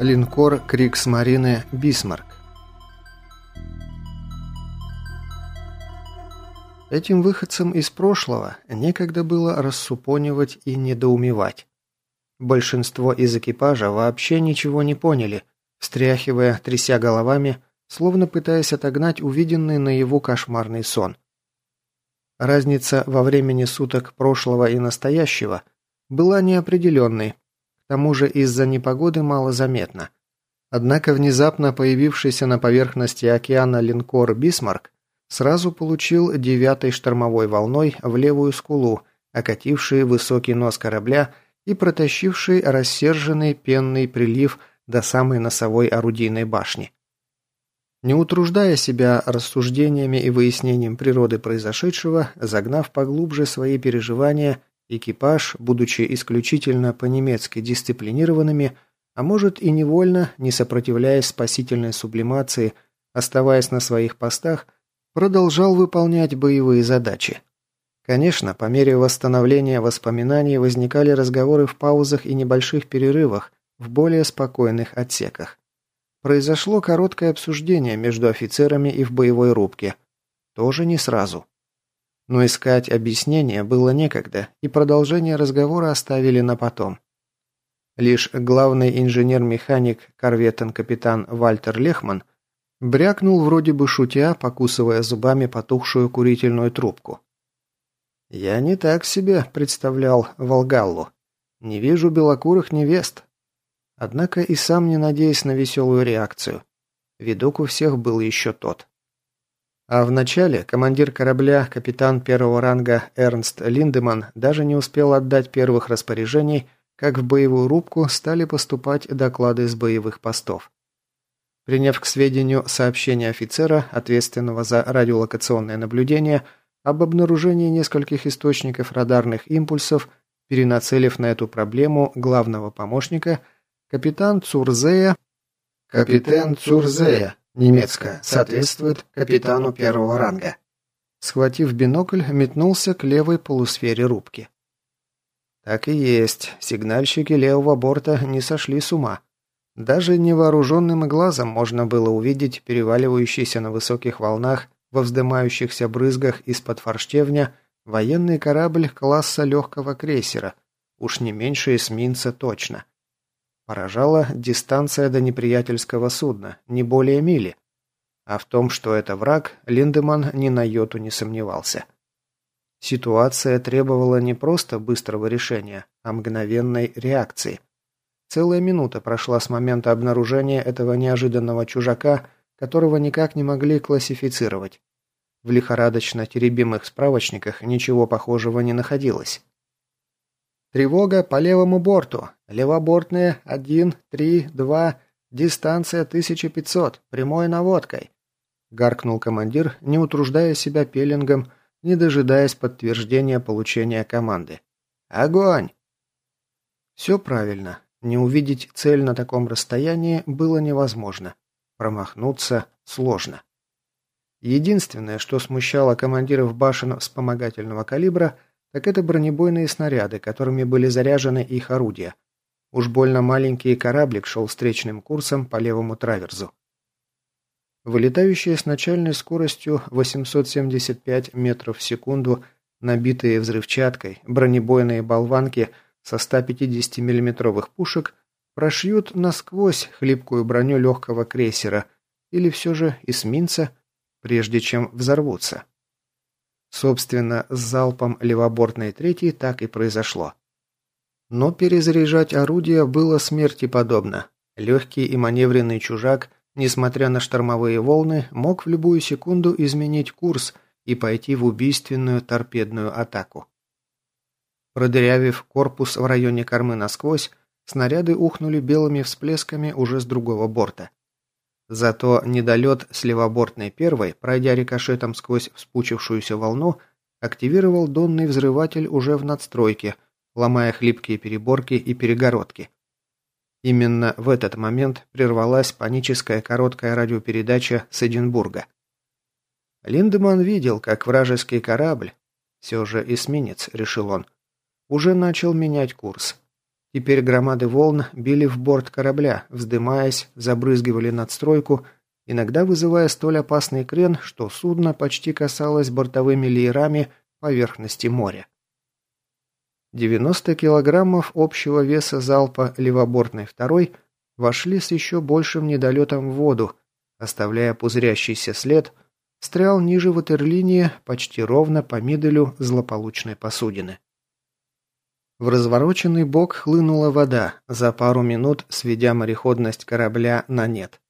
Линкор Криксмарины «Бисмарк». Этим выходцам из прошлого некогда было рассупонивать и недоумевать. Большинство из экипажа вообще ничего не поняли, встряхивая, тряся головами, словно пытаясь отогнать увиденный на его кошмарный сон. Разница во времени суток прошлого и настоящего была неопределенной, к тому же из-за непогоды мало заметно. Однако внезапно появившийся на поверхности океана линкор «Бисмарк» сразу получил девятой штормовой волной в левую скулу, окативший высокий нос корабля и протащивший рассерженный пенный прилив до самой носовой орудийной башни. Не утруждая себя рассуждениями и выяснением природы произошедшего, загнав поглубже свои переживания, экипаж, будучи исключительно по-немецки дисциплинированными, а может и невольно, не сопротивляясь спасительной сублимации, оставаясь на своих постах, продолжал выполнять боевые задачи. Конечно, по мере восстановления воспоминаний возникали разговоры в паузах и небольших перерывах в более спокойных отсеках. Произошло короткое обсуждение между офицерами и в боевой рубке. Тоже не сразу. Но искать объяснения было некогда, и продолжение разговора оставили на потом. Лишь главный инженер-механик корветен-капитан Вальтер Лехман брякнул вроде бы шутя, покусывая зубами потухшую курительную трубку. «Я не так себе представлял Волгаллу. Не вижу белокурых невест, Однако и сам не надеясь на веселую реакцию. Видок у всех был еще тот. А вначале командир корабля, капитан первого ранга Эрнст Линдеман, даже не успел отдать первых распоряжений, как в боевую рубку стали поступать доклады с боевых постов. Приняв к сведению сообщение офицера, ответственного за радиолокационное наблюдение, об обнаружении нескольких источников радарных импульсов, перенацелив на эту проблему главного помощника – Капитан Цурзея... Капитан Цурзея, немецкая, соответствует капитану первого ранга. Схватив бинокль, метнулся к левой полусфере рубки. Так и есть, сигнальщики левого борта не сошли с ума. Даже невооруженным глазом можно было увидеть переваливающийся на высоких волнах во вздымающихся брызгах из-под форштевня военный корабль класса легкого крейсера, уж не меньше эсминца точно. Поражала дистанция до неприятельского судна, не более мили. А в том, что это враг, Линдеман ни на йоту не сомневался. Ситуация требовала не просто быстрого решения, а мгновенной реакции. Целая минута прошла с момента обнаружения этого неожиданного чужака, которого никак не могли классифицировать. В лихорадочно теребимых справочниках ничего похожего не находилось. Тревога по левому борту. Левобортные 1, 3, 2, дистанция 1500, прямой наводкой. Гаркнул командир, не утруждая себя пеленгом, не дожидаясь подтверждения получения команды. Огонь! Все правильно. Не увидеть цель на таком расстоянии было невозможно. Промахнуться сложно. Единственное, что смущало командиров башен вспомогательного калибра – так это бронебойные снаряды, которыми были заряжены их орудия. Уж больно маленький кораблик шел встречным курсом по левому траверзу. Вылетающие с начальной скоростью 875 метров в секунду, набитые взрывчаткой, бронебойные болванки со 150 миллиметровых пушек прошьют насквозь хлипкую броню легкого крейсера или все же эсминца, прежде чем взорвутся. Собственно, с залпом левобортной третьей так и произошло. Но перезаряжать орудие было смерти подобно. Легкий и маневренный чужак, несмотря на штормовые волны, мог в любую секунду изменить курс и пойти в убийственную торпедную атаку. Продырявив корпус в районе кормы насквозь, снаряды ухнули белыми всплесками уже с другого борта. Зато недолет с левобортной первой, пройдя рикошетом сквозь вспучившуюся волну, активировал донный взрыватель уже в надстройке, ломая хлипкие переборки и перегородки. Именно в этот момент прервалась паническая короткая радиопередача с Эдинбурга. Линдеман видел, как вражеский корабль, все же эсминец, решил он, уже начал менять курс. Теперь громады волн били в борт корабля, вздымаясь, забрызгивали надстройку, иногда вызывая столь опасный крен, что судно почти касалось бортовыми леерами поверхности моря. 90 килограммов общего веса залпа левобортной второй вошли с еще большим недолетом в воду, оставляя пузырящийся след, стрял ниже ватерлинии почти ровно по миделю злополучной посудины. В развороченный бок хлынула вода, за пару минут сведя мореходность корабля на нет.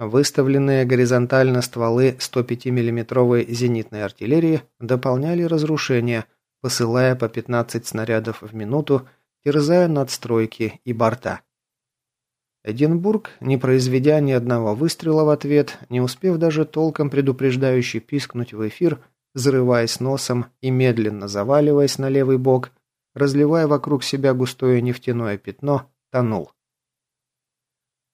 Выставленные горизонтально стволы 105 миллиметровой зенитной артиллерии дополняли разрушения, посылая по 15 снарядов в минуту, терзая надстройки и борта. Эдинбург, не произведя ни одного выстрела в ответ, не успев даже толком предупреждающе пискнуть в эфир, взрываясь носом и медленно заваливаясь на левый бок, разливая вокруг себя густое нефтяное пятно, тонул.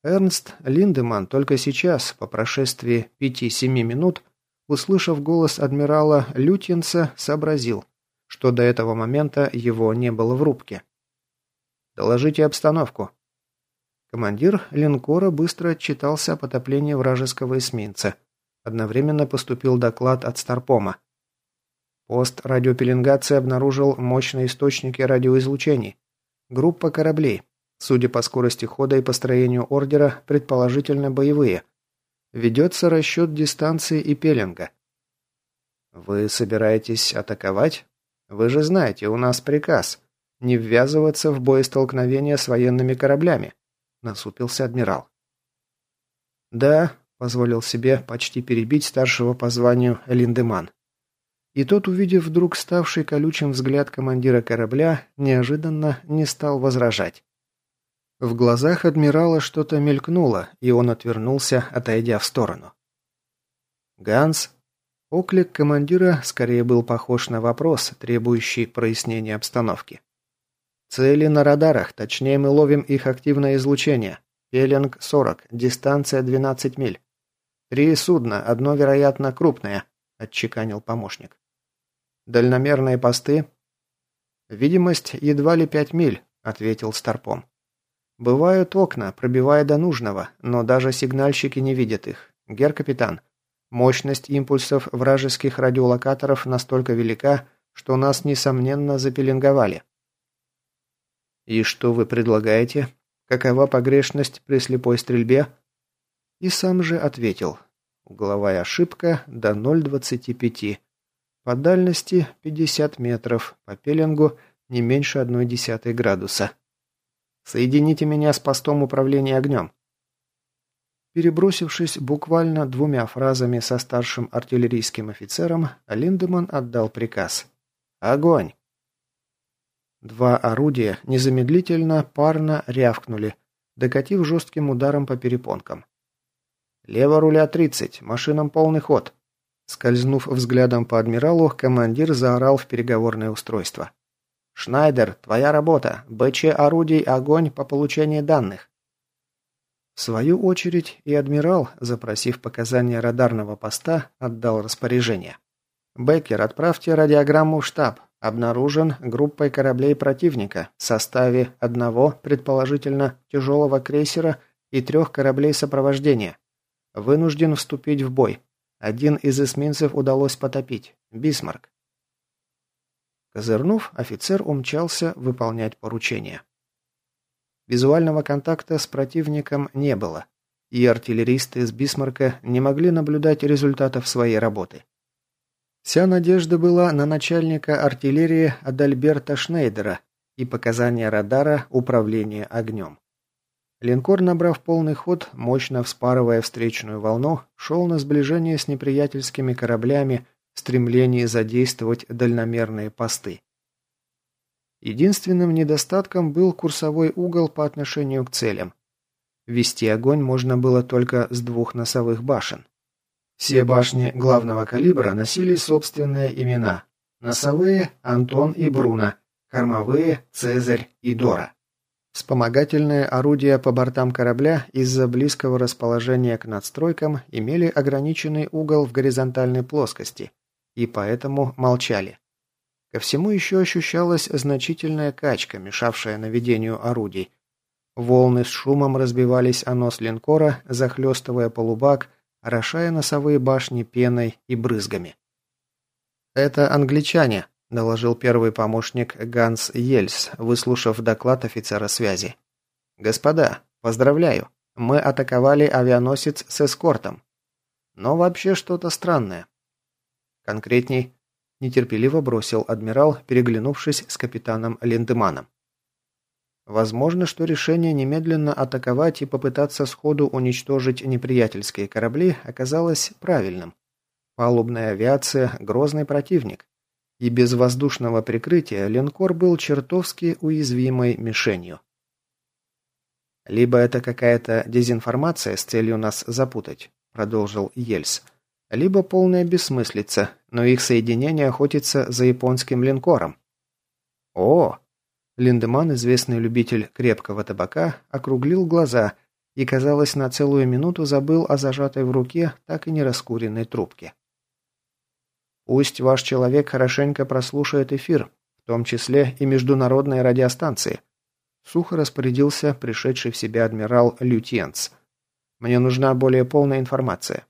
Эрнст Линдеман только сейчас, по прошествии пяти-семи минут, услышав голос адмирала Лютинца, сообразил, что до этого момента его не было в рубке. «Доложите обстановку», Командир линкора быстро отчитался о потоплении вражеского эсминца. Одновременно поступил доклад от Старпома. Пост радиопеленгации обнаружил мощные источники радиоизлучений. Группа кораблей. Судя по скорости хода и построению ордера, предположительно боевые. Ведется расчет дистанции и пеленга. Вы собираетесь атаковать? Вы же знаете, у нас приказ не ввязываться в боестолкновения с военными кораблями. – насупился адмирал. «Да», – позволил себе почти перебить старшего по званию Линдеман. И тот, увидев вдруг ставший колючим взгляд командира корабля, неожиданно не стал возражать. В глазах адмирала что-то мелькнуло, и он отвернулся, отойдя в сторону. «Ганс?» Оклик командира скорее был похож на вопрос, требующий прояснения обстановки. Цели на радарах, точнее мы ловим их активное излучение. Пелинг 40, дистанция 12 миль. Три судна, одно, вероятно, крупное, отчеканил помощник. Дальномерные посты? Видимость едва ли 5 миль, ответил Старпом. Бывают окна, пробивая до нужного, но даже сигнальщики не видят их. Гер-капитан, мощность импульсов вражеских радиолокаторов настолько велика, что нас, несомненно, запеленговали. «И что вы предлагаете? Какова погрешность при слепой стрельбе?» И сам же ответил. Угловая ошибка до 0,25. По дальности 50 метров, по пеленгу не меньше 1,1 градуса. «Соедините меня с постом управления огнем». Перебросившись буквально двумя фразами со старшим артиллерийским офицером, Линдеман отдал приказ. «Огонь!» Два орудия незамедлительно парно рявкнули, докатив жестким ударом по перепонкам. «Лево руля 30, машинам полный ход!» Скользнув взглядом по адмиралу, командир заорал в переговорное устройство. «Шнайдер, твоя работа! БЧ орудий, огонь по получению данных!» В свою очередь и адмирал, запросив показания радарного поста, отдал распоряжение. «Беккер, отправьте радиограмму в штаб. Обнаружен группой кораблей противника в составе одного, предположительно, тяжелого крейсера и трех кораблей сопровождения. Вынужден вступить в бой. Один из эсминцев удалось потопить. Бисмарк. Козырнув, офицер умчался выполнять поручение. Визуального контакта с противником не было, и артиллеристы с Бисмарка не могли наблюдать результатов своей работы. Вся надежда была на начальника артиллерии Адальберта Шнейдера и показания радара управления огнем. Линкор, набрав полный ход, мощно вспарывая встречную волну, шел на сближение с неприятельскими кораблями в стремлении задействовать дальномерные посты. Единственным недостатком был курсовой угол по отношению к целям. Вести огонь можно было только с двух носовых башен. Все башни главного калибра носили собственные имена. Носовые – Антон и Бруно, кормовые – Цезарь и Дора. Вспомогательные орудия по бортам корабля из-за близкого расположения к надстройкам имели ограниченный угол в горизонтальной плоскости и поэтому молчали. Ко всему еще ощущалась значительная качка, мешавшая наведению орудий. Волны с шумом разбивались о нос линкора, захлестывая полубак, орошая носовые башни пеной и брызгами. «Это англичане», – доложил первый помощник Ганс Ельс, выслушав доклад офицера связи. «Господа, поздравляю, мы атаковали авианосец с эскортом. Но вообще что-то странное». «Конкретней», – нетерпеливо бросил адмирал, переглянувшись с капитаном Линдеманом. Возможно, что решение немедленно атаковать и попытаться сходу уничтожить неприятельские корабли оказалось правильным. Палубная авиация – грозный противник, и без воздушного прикрытия линкор был чертовски уязвимой мишенью. «Либо это какая-то дезинформация с целью нас запутать», – продолжил Ельс, – «либо полная бессмыслица, но их соединение охотится за японским линкором». «О!» Линдеман, известный любитель крепкого табака, округлил глаза и, казалось, на целую минуту забыл о зажатой в руке так и не раскуренной трубке. Пусть ваш человек хорошенько прослушает эфир, в том числе и международные радиостанции. Сухо распорядился пришедший в себя адмирал Лютьенц. Мне нужна более полная информация.